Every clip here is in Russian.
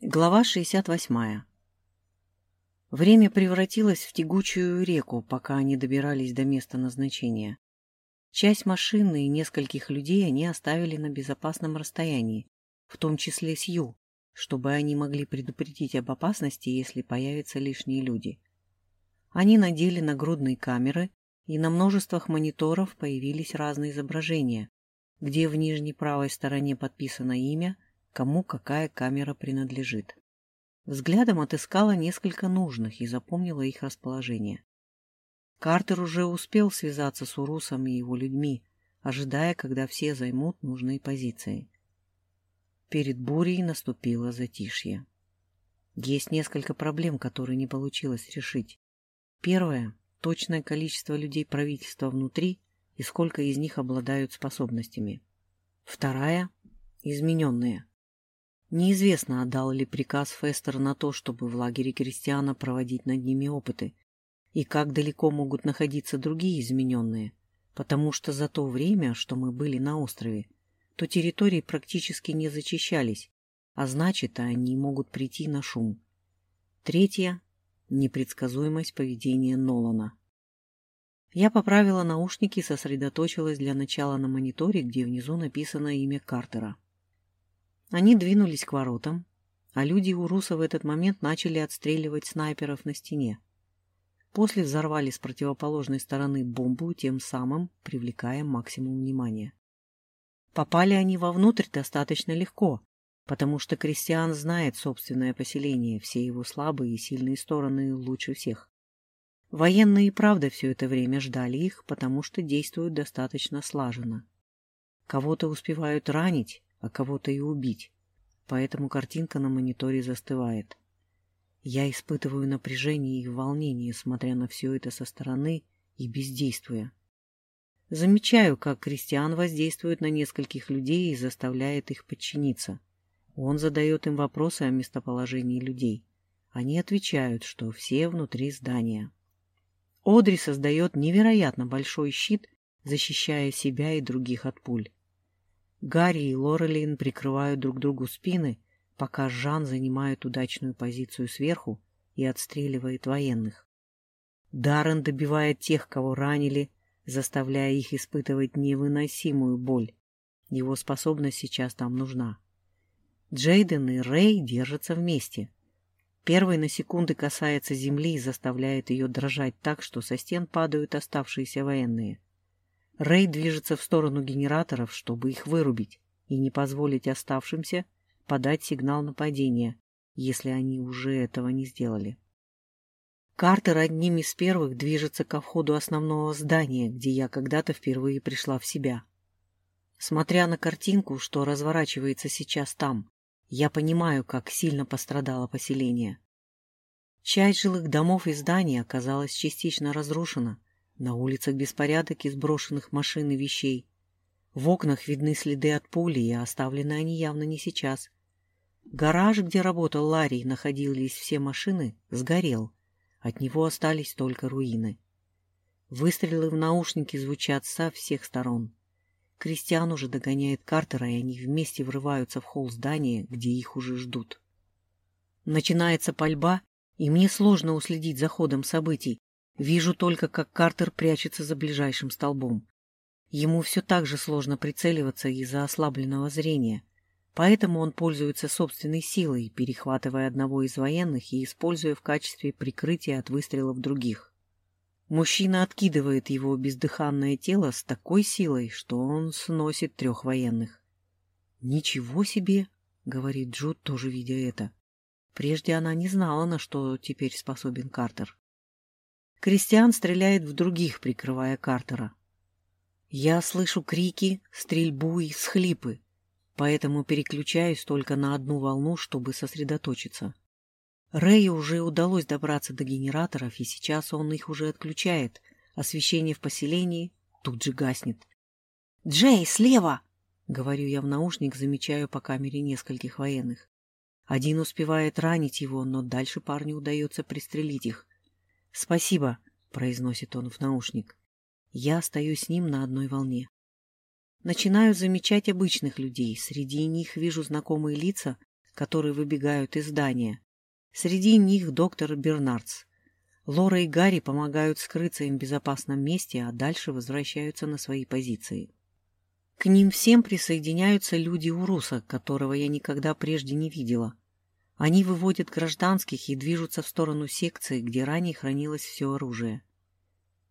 Глава 68. Время превратилось в тягучую реку, пока они добирались до места назначения. Часть машины и нескольких людей они оставили на безопасном расстоянии, в том числе Сью, чтобы они могли предупредить об опасности, если появятся лишние люди. Они надели нагрудные камеры, и на множествах мониторов появились разные изображения, где в нижней правой стороне подписано имя, кому какая камера принадлежит. Взглядом отыскала несколько нужных и запомнила их расположение. Картер уже успел связаться с Урусом и его людьми, ожидая, когда все займут нужные позиции. Перед бурей наступило затишье. Есть несколько проблем, которые не получилось решить. Первое – точное количество людей правительства внутри и сколько из них обладают способностями. Вторая – измененные. Неизвестно, отдал ли приказ Фестер на то, чтобы в лагере крестьяна проводить над ними опыты, и как далеко могут находиться другие измененные, потому что за то время, что мы были на острове, то территории практически не зачищались, а значит, они могут прийти на шум. Третье – непредсказуемость поведения Нолана. Я поправила наушники и сосредоточилась для начала на мониторе, где внизу написано имя Картера. Они двинулись к воротам, а люди у Руса в этот момент начали отстреливать снайперов на стене. После взорвали с противоположной стороны бомбу, тем самым привлекая максимум внимания. Попали они вовнутрь достаточно легко, потому что крестьян знает собственное поселение, все его слабые и сильные стороны лучше всех. Военные и правда все это время ждали их, потому что действуют достаточно слаженно. Кого-то успевают ранить, а кого-то и убить, поэтому картинка на мониторе застывает. Я испытываю напряжение и волнение, смотря на все это со стороны и бездействуя. Замечаю, как Кристиан воздействует на нескольких людей и заставляет их подчиниться. Он задает им вопросы о местоположении людей. Они отвечают, что все внутри здания. Одри создает невероятно большой щит, защищая себя и других от пуль. Гарри и Лорелин прикрывают друг другу спины, пока Жан занимает удачную позицию сверху и отстреливает военных. Даррен добивает тех, кого ранили, заставляя их испытывать невыносимую боль. Его способность сейчас там нужна. Джейден и Рэй держатся вместе. Первый на секунды касается земли и заставляет ее дрожать так, что со стен падают оставшиеся военные. Рэй движется в сторону генераторов, чтобы их вырубить и не позволить оставшимся подать сигнал нападения, если они уже этого не сделали. Картер одним из первых движется ко входу основного здания, где я когда-то впервые пришла в себя. Смотря на картинку, что разворачивается сейчас там, я понимаю, как сильно пострадало поселение. Часть жилых домов и зданий оказалась частично разрушена. На улицах беспорядок из брошенных машин и вещей. В окнах видны следы от пули, и оставлены они явно не сейчас. Гараж, где работал Ларри, находились все машины, сгорел — от него остались только руины. Выстрелы в наушники звучат со всех сторон. Кристиан уже догоняет Картера, и они вместе врываются в холл здания, где их уже ждут. Начинается пальба, и мне сложно уследить за ходом событий. Вижу только, как Картер прячется за ближайшим столбом. Ему все так же сложно прицеливаться из-за ослабленного зрения — Поэтому он пользуется собственной силой, перехватывая одного из военных и используя в качестве прикрытия от выстрелов других. Мужчина откидывает его бездыханное тело с такой силой, что он сносит трех военных. «Ничего себе!» — говорит Джуд, тоже видя это. Прежде она не знала, на что теперь способен Картер. Кристиан стреляет в других, прикрывая Картера. Я слышу крики, стрельбу и схлипы поэтому переключаюсь только на одну волну, чтобы сосредоточиться. Рэю уже удалось добраться до генераторов, и сейчас он их уже отключает. Освещение в поселении тут же гаснет. «Джей, слева!» — говорю я в наушник, замечаю по камере нескольких военных. Один успевает ранить его, но дальше парню удается пристрелить их. «Спасибо», — произносит он в наушник. Я остаюсь с ним на одной волне. Начинаю замечать обычных людей. Среди них вижу знакомые лица, которые выбегают из здания. Среди них доктор Бернардс. Лора и Гарри помогают скрыться им в безопасном месте, а дальше возвращаются на свои позиции. К ним всем присоединяются люди Уруса, которого я никогда прежде не видела. Они выводят гражданских и движутся в сторону секции, где ранее хранилось все оружие.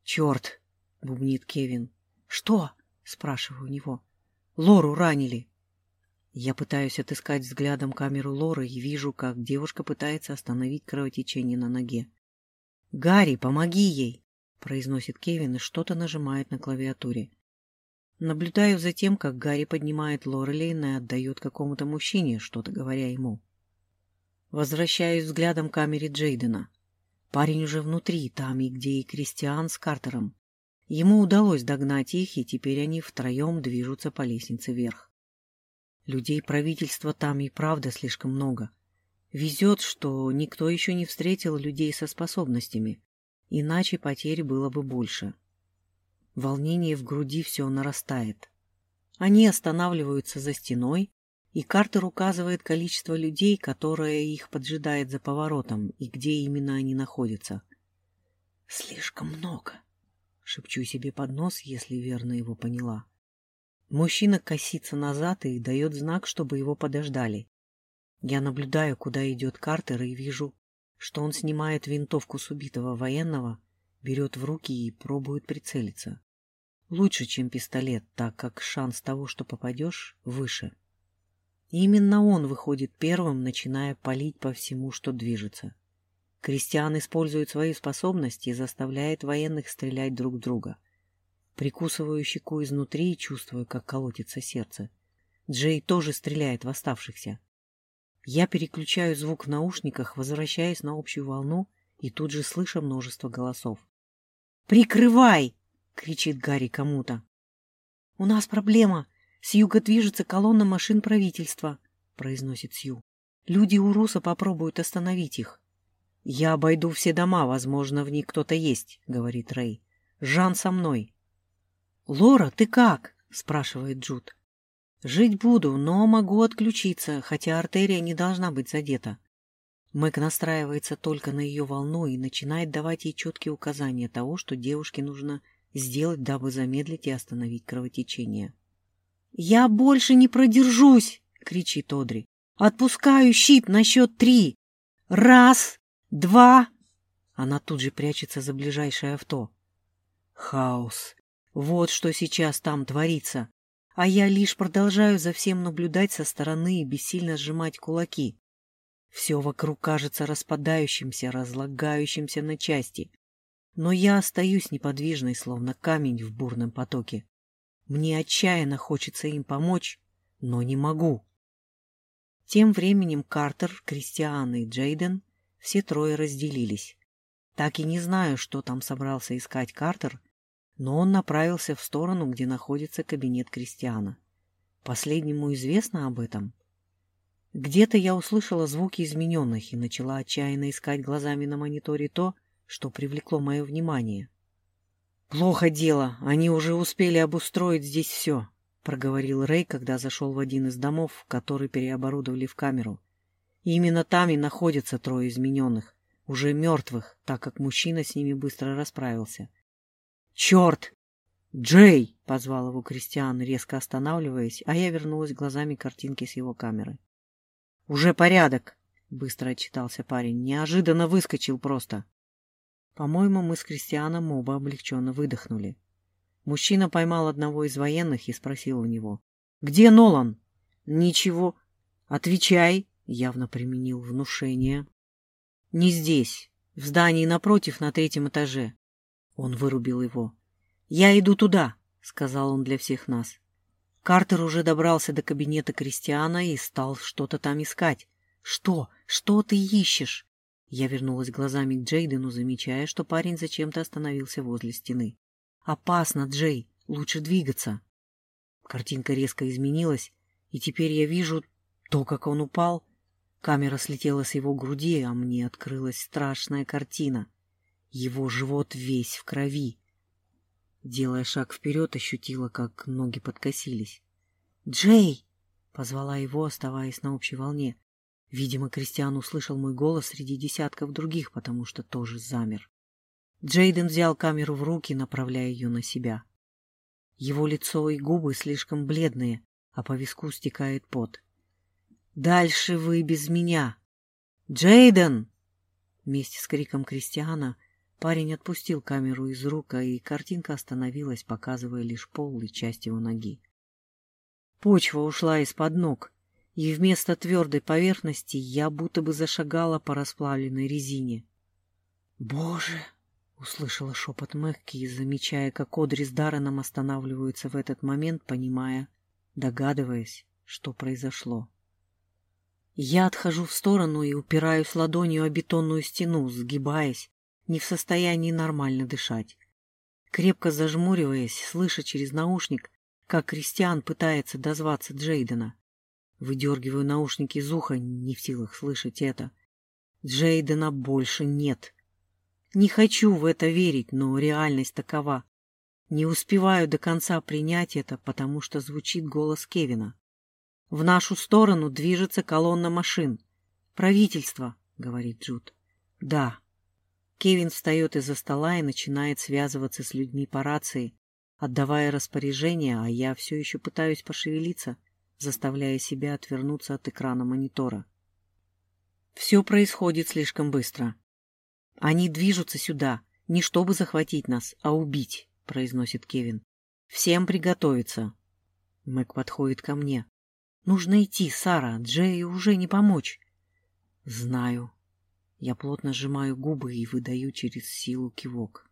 «Черт!» — бубнит Кевин. «Что?» — спрашиваю у него. «Лору ранили!» Я пытаюсь отыскать взглядом камеру Лоры и вижу, как девушка пытается остановить кровотечение на ноге. «Гарри, помоги ей!» — произносит Кевин и что-то нажимает на клавиатуре. Наблюдаю за тем, как Гарри поднимает Лорелейн и отдает какому-то мужчине, что-то говоря ему. Возвращаюсь взглядом к камере Джейдена. Парень уже внутри, там и где и Кристиан с Картером. Ему удалось догнать их, и теперь они втроем движутся по лестнице вверх. Людей правительства там и правда слишком много. Везет, что никто еще не встретил людей со способностями, иначе потерь было бы больше. Волнение в груди все нарастает. Они останавливаются за стеной, и Картер указывает количество людей, которое их поджидает за поворотом, и где именно они находятся. «Слишком много», — шепчу себе под нос, если верно его поняла. Мужчина косится назад и дает знак, чтобы его подождали. Я наблюдаю, куда идет Картер, и вижу, что он снимает винтовку с убитого военного, берет в руки и пробует прицелиться. Лучше, чем пистолет, так как шанс того, что попадешь, выше. Именно он выходит первым, начиная палить по всему, что движется. Кристиан использует свои способности и заставляет военных стрелять друг друга. Прикусываю щеку изнутри и чувствую, как колотится сердце. Джей тоже стреляет в оставшихся. Я переключаю звук в наушниках, возвращаясь на общую волну и тут же слышу множество голосов. «Прикрывай!» — кричит Гарри кому-то. «У нас проблема. С юга движется колонна машин правительства», — произносит Сью. «Люди у Руса попробуют остановить их». «Я обойду все дома, возможно, в них кто-то есть», — говорит Рэй. «Жан со мной». «Лора, ты как?» — спрашивает Джуд. Жить буду, но могу отключиться, хотя артерия не должна быть задета. Мэг настраивается только на ее волну и начинает давать ей четкие указания того, что девушке нужно сделать, дабы замедлить и остановить кровотечение. «Я больше не продержусь!» — кричит Одри. «Отпускаю щит на счет три! Раз, два...» Она тут же прячется за ближайшее авто. Хаос. Вот что сейчас там творится а я лишь продолжаю за всем наблюдать со стороны и бессильно сжимать кулаки. Все вокруг кажется распадающимся, разлагающимся на части. Но я остаюсь неподвижной, словно камень в бурном потоке. Мне отчаянно хочется им помочь, но не могу. Тем временем Картер, Кристиан и Джейден все трое разделились. Так и не знаю, что там собрался искать Картер, но он направился в сторону, где находится кабинет Кристиана. Последнему известно об этом. Где-то я услышала звуки измененных и начала отчаянно искать глазами на мониторе то, что привлекло мое внимание. «Плохо дело, они уже успели обустроить здесь все», — проговорил Рэй, когда зашел в один из домов, который переоборудовали в камеру. Именно там и находятся трое измененных, уже мертвых, так как мужчина с ними быстро расправился. «Черт! Джей!» — позвал его Кристиан, резко останавливаясь, а я вернулась глазами картинки с его камеры. «Уже порядок!» — быстро отчитался парень. «Неожиданно выскочил просто!» По-моему, мы с Кристианом оба облегченно выдохнули. Мужчина поймал одного из военных и спросил у него. «Где Нолан?» «Ничего». «Отвечай!» — явно применил внушение. «Не здесь. В здании напротив, на третьем этаже. Он вырубил его. «Я иду туда», — сказал он для всех нас. Картер уже добрался до кабинета Кристиана и стал что-то там искать. «Что? Что ты ищешь?» Я вернулась глазами к Джейдену, замечая, что парень зачем-то остановился возле стены. «Опасно, Джей! Лучше двигаться!» Картинка резко изменилась, и теперь я вижу то, как он упал. Камера слетела с его груди, а мне открылась страшная картина. Его живот весь в крови. Делая шаг вперед, ощутила, как ноги подкосились. «Джей!» — позвала его, оставаясь на общей волне. Видимо, Кристиан услышал мой голос среди десятков других, потому что тоже замер. Джейден взял камеру в руки, направляя ее на себя. Его лицо и губы слишком бледные, а по виску стекает пот. «Дальше вы без меня!» «Джейден!» Вместе с криком Кристиана парень отпустил камеру из рук, и картинка остановилась, показывая лишь пол и часть его ноги. Почва ушла из-под ног, и вместо твердой поверхности я будто бы зашагала по расплавленной резине. «Боже!» — услышала шепот Мэкки, замечая, как Одри с Дарреном останавливаются в этот момент, понимая, догадываясь, что произошло. Я отхожу в сторону и упираюсь ладонью о бетонную стену, сгибаясь, не в состоянии нормально дышать. Крепко зажмуриваясь, слыша через наушник, как Кристиан пытается дозваться Джейдена. Выдергиваю наушники из уха, не в силах слышать это. Джейдена больше нет. Не хочу в это верить, но реальность такова. Не успеваю до конца принять это, потому что звучит голос Кевина. В нашу сторону движется колонна машин. «Правительство», — говорит Джуд. «Да». Кевин встает из-за стола и начинает связываться с людьми по рации, отдавая распоряжения, а я все еще пытаюсь пошевелиться, заставляя себя отвернуться от экрана монитора. Все происходит слишком быстро. Они движутся сюда, не чтобы захватить нас, а убить, произносит Кевин. Всем приготовиться. Мэг подходит ко мне. Нужно идти, Сара, Джею уже не помочь. Знаю. Я плотно сжимаю губы и выдаю через силу кивок.